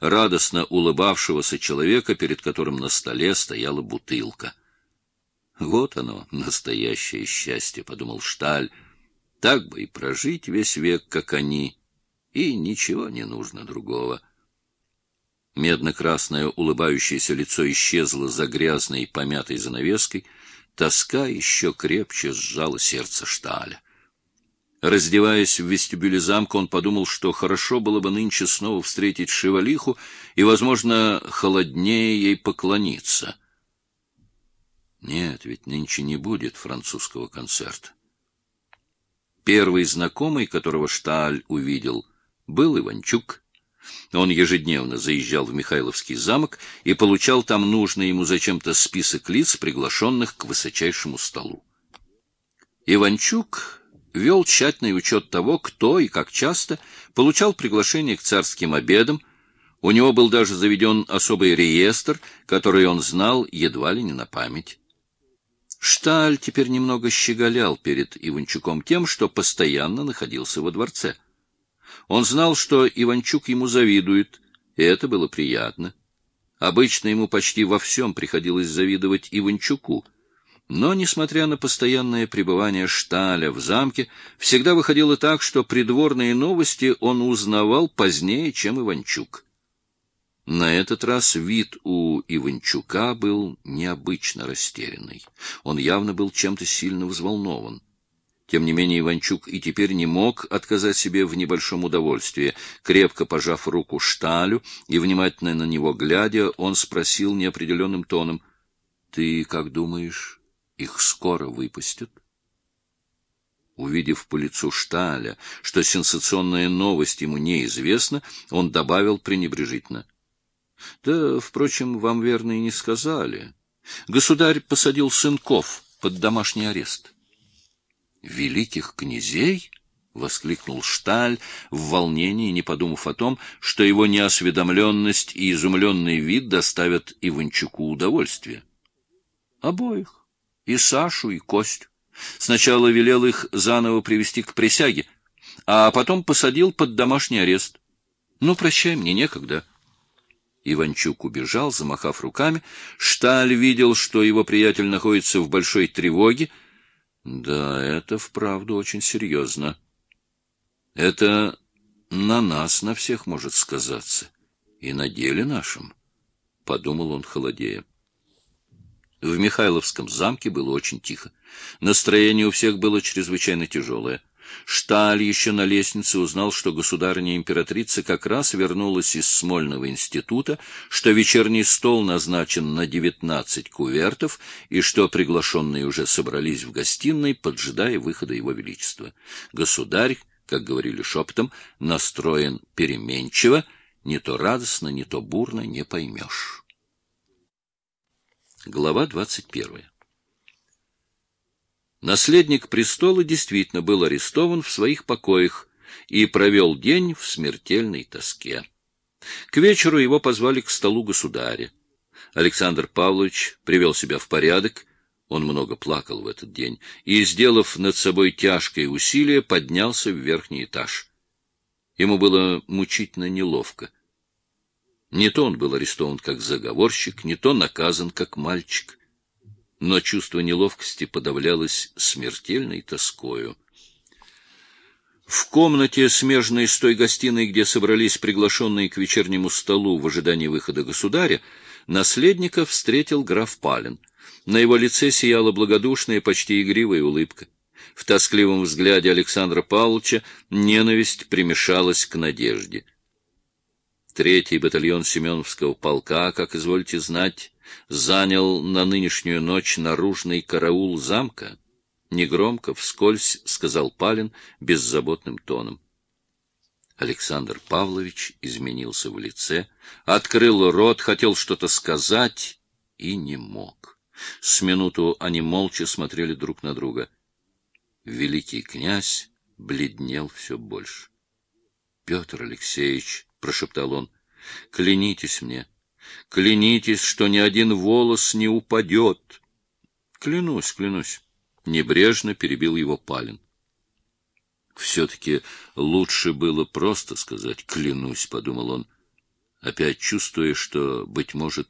радостно улыбавшегося человека, перед которым на столе стояла бутылка. Вот оно, настоящее счастье, подумал Шталь. Так бы и прожить весь век, как они, и ничего не нужно другого. Медно-красное улыбающееся лицо исчезло за грязной помятой занавеской, тоска еще крепче сжала сердце Шталя. Раздеваясь в вестибюле замка, он подумал, что хорошо было бы нынче снова встретить Шевалиху и, возможно, холоднее ей поклониться. Нет, ведь нынче не будет французского концерта. Первый знакомый, которого Шталь увидел, был Иванчук. Он ежедневно заезжал в Михайловский замок и получал там нужный ему зачем-то список лиц, приглашенных к высочайшему столу. Иванчук вел тщательный учет того, кто и как часто получал приглашение к царским обедам. У него был даже заведен особый реестр, который он знал едва ли не на память. Шталь теперь немного щеголял перед Иванчуком тем, что постоянно находился во дворце. Он знал, что Иванчук ему завидует, и это было приятно. Обычно ему почти во всем приходилось завидовать Иванчуку — но, несмотря на постоянное пребывание Шталя в замке, всегда выходило так, что придворные новости он узнавал позднее, чем Иванчук. На этот раз вид у Иванчука был необычно растерянный. Он явно был чем-то сильно взволнован. Тем не менее Иванчук и теперь не мог отказать себе в небольшом удовольствии. Крепко пожав руку Шталю и внимательно на него глядя, он спросил неопределенным тоном, «Ты как думаешь, их скоро выпустят. Увидев по лицу Шталя, что сенсационная новость ему неизвестна, он добавил пренебрежительно. — Да, впрочем, вам верно и не сказали. Государь посадил сынков под домашний арест. — Великих князей? — воскликнул Шталь в волнении, не подумав о том, что его неосведомленность и изумленный вид доставят Иванчуку удовольствие. — Обоих и Сашу, и Костю. Сначала велел их заново привести к присяге, а потом посадил под домашний арест. Ну, прощай, мне некогда. Иванчук убежал, замахав руками. Шталь видел, что его приятель находится в большой тревоге. Да, это вправду очень серьезно. Это на нас, на всех может сказаться. И на деле нашем, — подумал он холодея. В Михайловском замке было очень тихо. Настроение у всех было чрезвычайно тяжелое. Шталь еще на лестнице узнал, что государыня-императрица как раз вернулась из Смольного института, что вечерний стол назначен на девятнадцать кувертов и что приглашенные уже собрались в гостиной, поджидая выхода его величества. Государь, как говорили шепотом, настроен переменчиво, не то радостно, не то бурно, не поймешь. Глава 21. Наследник престола действительно был арестован в своих покоях и провел день в смертельной тоске. К вечеру его позвали к столу государя. Александр Павлович привел себя в порядок, он много плакал в этот день, и, сделав над собой тяжкое усилие, поднялся в верхний этаж. Ему было мучительно неловко. Не то он был арестован как заговорщик, не то наказан как мальчик. Но чувство неловкости подавлялось смертельной тоскою. В комнате, смежной с той гостиной, где собрались приглашенные к вечернему столу в ожидании выхода государя, наследника встретил граф Палин. На его лице сияла благодушная, почти игривая улыбка. В тоскливом взгляде Александра Павловича ненависть примешалась к надежде — Третий батальон Семеновского полка, как извольте знать, занял на нынешнюю ночь наружный караул замка. Негромко, вскользь, сказал Палин беззаботным тоном. Александр Павлович изменился в лице, открыл рот, хотел что-то сказать и не мог. С минуту они молча смотрели друг на друга. Великий князь бледнел все больше. — Петр Алексеевич, — прошептал он. — Клянитесь мне, клянитесь, что ни один волос не упадет. — Клянусь, клянусь. Небрежно перебил его Палин. Все-таки лучше было просто сказать «клянусь», — подумал он. опять чувствуя, что, быть может,